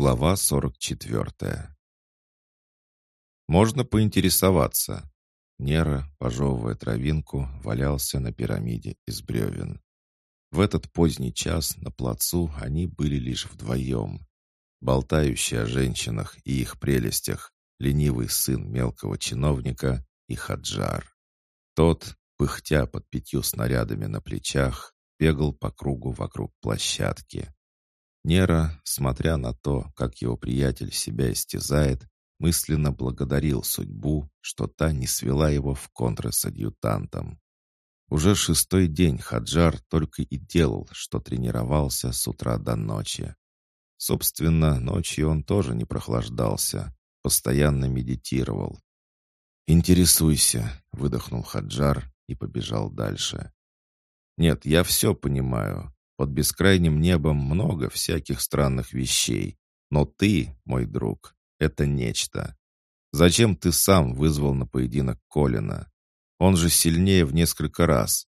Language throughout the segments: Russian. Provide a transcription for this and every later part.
Глава 44 «Можно поинтересоваться». Нера, пожевывая травинку, валялся на пирамиде из бревен. В этот поздний час на плацу они были лишь вдвоем. Болтающий о женщинах и их прелестях, ленивый сын мелкого чиновника и Хаджар. Тот, пыхтя под пятью снарядами на плечах, бегал по кругу вокруг площадки. Нера, смотря на то, как его приятель себя истязает, мысленно благодарил судьбу, что та не свела его в контры с адъютантом. Уже шестой день Хаджар только и делал, что тренировался с утра до ночи. Собственно, ночью он тоже не прохлаждался, постоянно медитировал. «Интересуйся», — выдохнул Хаджар и побежал дальше. «Нет, я все понимаю. Под бескрайним небом много всяких странных вещей. Но ты, мой друг, это нечто. Зачем ты сам вызвал на поединок Колина? Он же сильнее в несколько раз.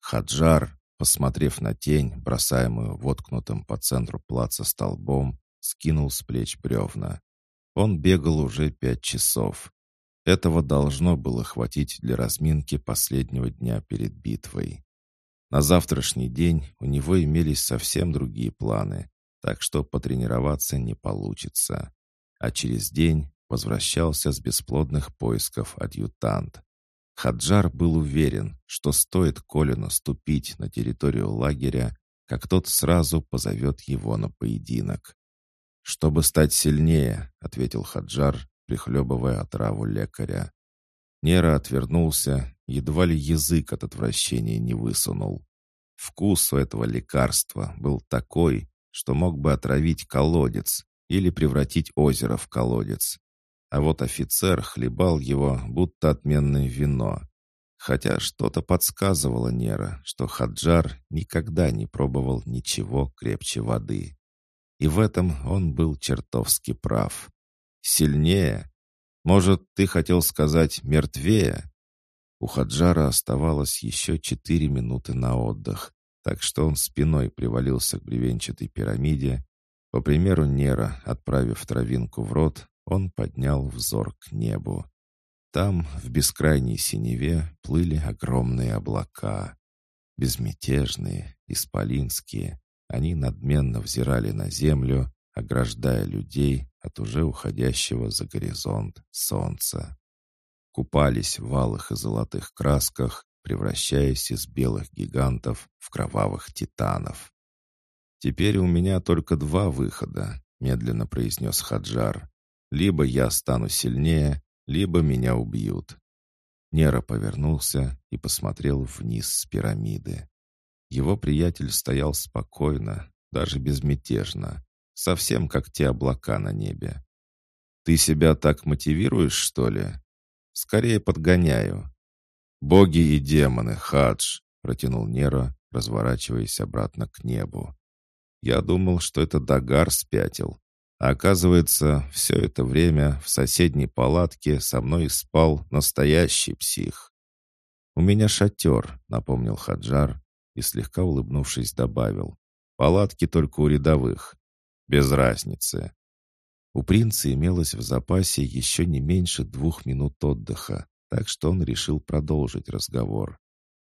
Хаджар, посмотрев на тень, бросаемую воткнутым по центру плаца столбом, скинул с плеч бревна. Он бегал уже пять часов. Этого должно было хватить для разминки последнего дня перед битвой. На завтрашний день у него имелись совсем другие планы, так что потренироваться не получится. А через день возвращался с бесплодных поисков адъютант. Хаджар был уверен, что стоит Колину ступить на территорию лагеря, как тот сразу позовет его на поединок. «Чтобы стать сильнее», — ответил Хаджар, прихлебывая отраву лекаря. Нера отвернулся, едва ли язык от отвращения не высунул. Вкус у этого лекарства был такой, что мог бы отравить колодец или превратить озеро в колодец. А вот офицер хлебал его, будто отменное вино. Хотя что-то подсказывало Нера, что Хаджар никогда не пробовал ничего крепче воды. И в этом он был чертовски прав. Сильнее? Может, ты хотел сказать мертвее? У Хаджара оставалось еще четыре минуты на отдых, так что он спиной привалился к бревенчатой пирамиде. По примеру Нера, отправив травинку в рот, он поднял взор к небу. Там, в бескрайней синеве, плыли огромные облака. Безмятежные, исполинские, они надменно взирали на землю, ограждая людей от уже уходящего за горизонт солнца купались в алых и золотых красках, превращаясь из белых гигантов в кровавых титанов. «Теперь у меня только два выхода», — медленно произнес Хаджар. «Либо я стану сильнее, либо меня убьют». Нера повернулся и посмотрел вниз с пирамиды. Его приятель стоял спокойно, даже безмятежно, совсем как те облака на небе. «Ты себя так мотивируешь, что ли?» Скорее подгоняю. «Боги и демоны, Хадж!» — протянул Неро, разворачиваясь обратно к небу. «Я думал, что это Дагар спятил. А оказывается, все это время в соседней палатке со мной спал настоящий псих. «У меня шатер», — напомнил Хаджар и, слегка улыбнувшись, добавил. «Палатки только у рядовых. Без разницы. У принца имелось в запасе еще не меньше двух минут отдыха, так что он решил продолжить разговор.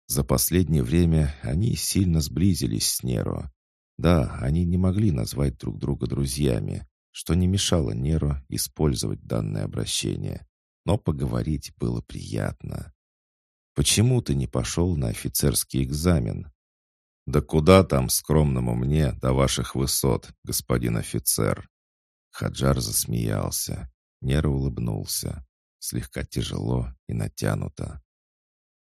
За последнее время они сильно сблизились с Неро. Да, они не могли назвать друг друга друзьями, что не мешало Неро использовать данное обращение. Но поговорить было приятно. «Почему ты не пошел на офицерский экзамен?» «Да куда там скромному мне до ваших высот, господин офицер?» Хаджар засмеялся. Нера улыбнулся. Слегка тяжело и натянуто.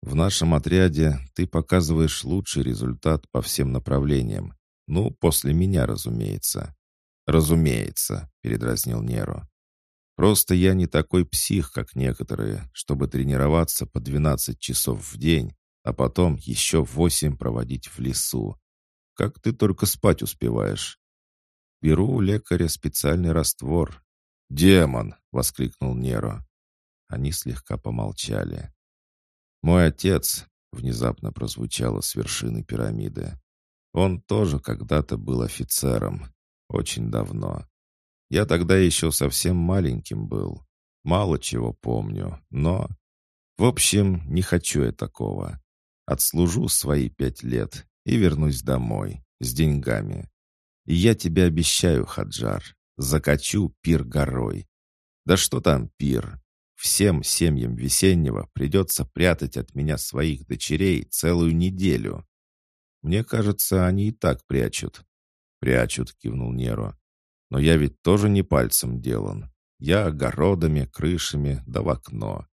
«В нашем отряде ты показываешь лучший результат по всем направлениям. Ну, после меня, разумеется». «Разумеется», — передразнил Неро. «Просто я не такой псих, как некоторые, чтобы тренироваться по 12 часов в день, а потом еще восемь проводить в лесу. Как ты только спать успеваешь?» Беру у лекаря специальный раствор. «Демон!» — воскликнул Неро. Они слегка помолчали. «Мой отец», — внезапно прозвучало с вершины пирамиды, «он тоже когда-то был офицером. Очень давно. Я тогда еще совсем маленьким был. Мало чего помню, но... В общем, не хочу я такого. Отслужу свои пять лет и вернусь домой с деньгами. И я тебе обещаю, Хаджар, закачу пир горой. Да что там пир? Всем семьям весеннего придется прятать от меня своих дочерей целую неделю. Мне кажется, они и так прячут. Прячут, кивнул Неро. Но я ведь тоже не пальцем делан. Я огородами, крышами, да в окно.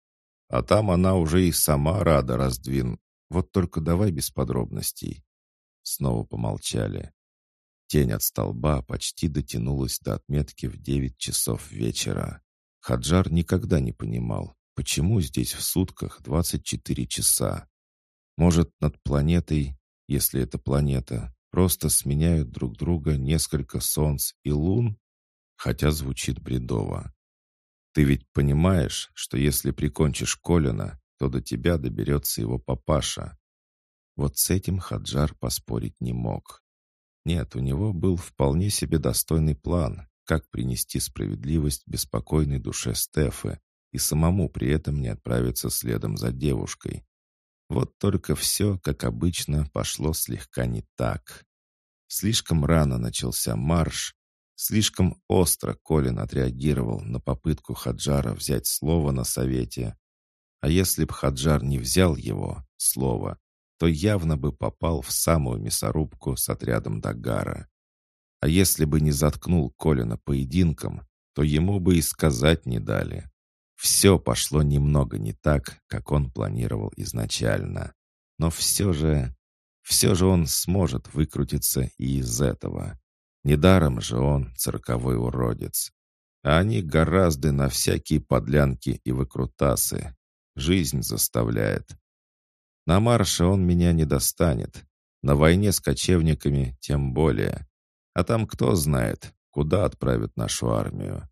А там она уже и сама рада раздвин. Вот только давай без подробностей. Снова помолчали. Тень от столба почти дотянулась до отметки в девять часов вечера. Хаджар никогда не понимал, почему здесь в сутках 24 часа. Может, над планетой, если это планета, просто сменяют друг друга несколько солнц и лун? хотя звучит бредово. Ты ведь понимаешь, что если прикончишь Колина, то до тебя доберется его папаша. Вот с этим Хаджар поспорить не мог. Нет, у него был вполне себе достойный план, как принести справедливость беспокойной душе Стефы и самому при этом не отправиться следом за девушкой. Вот только все, как обычно, пошло слегка не так. Слишком рано начался марш, Слишком остро Колин отреагировал на попытку Хаджара взять слово на совете. А если б Хаджар не взял его, слово, то явно бы попал в самую мясорубку с отрядом Дагара. А если бы не заткнул Колина поединком, то ему бы и сказать не дали. Все пошло немного не так, как он планировал изначально. Но все же... Все же он сможет выкрутиться и из этого. Недаром же он цирковой уродец. А они гораздо на всякие подлянки и выкрутасы. Жизнь заставляет. На марше он меня не достанет. На войне с кочевниками тем более. А там кто знает, куда отправят нашу армию.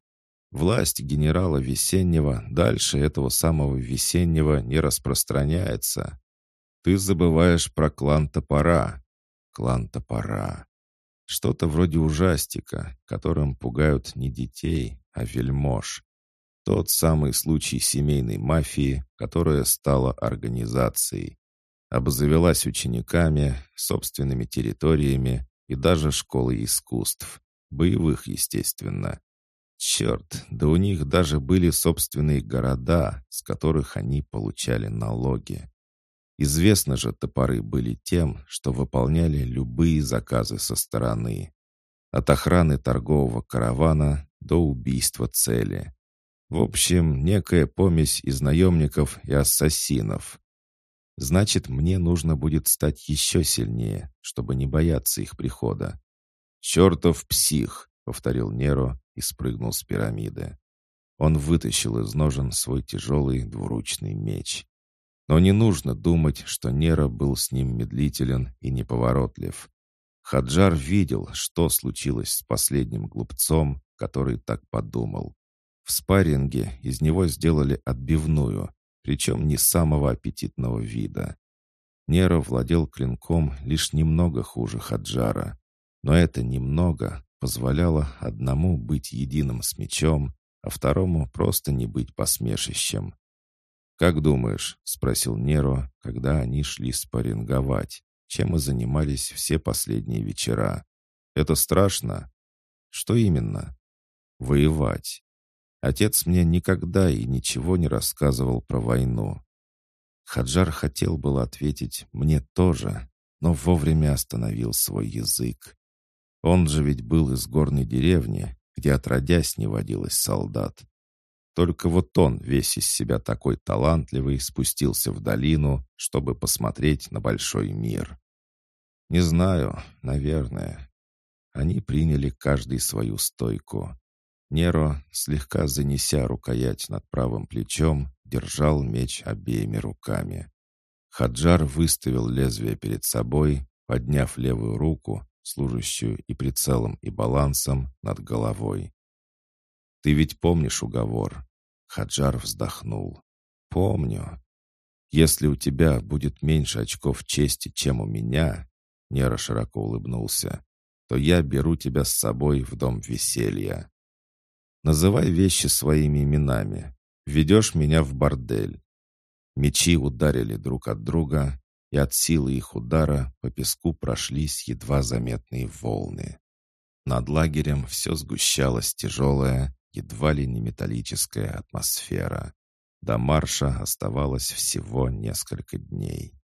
Власть генерала Весеннего дальше этого самого Весеннего не распространяется. Ты забываешь про клан Топора. Клан Топора. Что-то вроде ужастика, которым пугают не детей, а вельмож. Тот самый случай семейной мафии, которая стала организацией. Обзавелась учениками, собственными территориями и даже школой искусств. Боевых, естественно. Черт, да у них даже были собственные города, с которых они получали налоги. Известно же, топоры были тем, что выполняли любые заказы со стороны. От охраны торгового каравана до убийства цели. В общем, некая помесь из наемников и ассасинов. Значит, мне нужно будет стать еще сильнее, чтобы не бояться их прихода. «Чертов псих!» — повторил Неро и спрыгнул с пирамиды. Он вытащил из ножен свой тяжелый двуручный меч. Но не нужно думать, что Нера был с ним медлителен и неповоротлив. Хаджар видел, что случилось с последним глупцом, который так подумал. В спарринге из него сделали отбивную, причем не самого аппетитного вида. Нера владел клинком лишь немного хуже Хаджара, но это немного позволяло одному быть единым с мечом, а второму просто не быть посмешищем. «Как думаешь?» — спросил Неро, когда они шли спарринговать, чем и занимались все последние вечера. «Это страшно?» «Что именно?» «Воевать. Отец мне никогда и ничего не рассказывал про войну». Хаджар хотел было ответить «мне тоже», но вовремя остановил свой язык. Он же ведь был из горной деревни, где отродясь не водилось солдат. Только вот он, весь из себя такой талантливый, спустился в долину, чтобы посмотреть на большой мир. Не знаю, наверное. Они приняли каждый свою стойку. Неро, слегка занеся рукоять над правым плечом, держал меч обеими руками. Хаджар выставил лезвие перед собой, подняв левую руку, служащую и прицелом, и балансом, над головой. «Ты ведь помнишь уговор?» Хаджар вздохнул. «Помню. Если у тебя будет меньше очков чести, чем у меня...» Нера широко улыбнулся. «То я беру тебя с собой в дом веселья». Называй вещи своими именами. Ведешь меня в бордель». Мечи ударили друг от друга, и от силы их удара по песку прошлись едва заметные волны. Над лагерем все сгущалась тяжелая, едва ли не металлическая атмосфера. До марша оставалось всего несколько дней.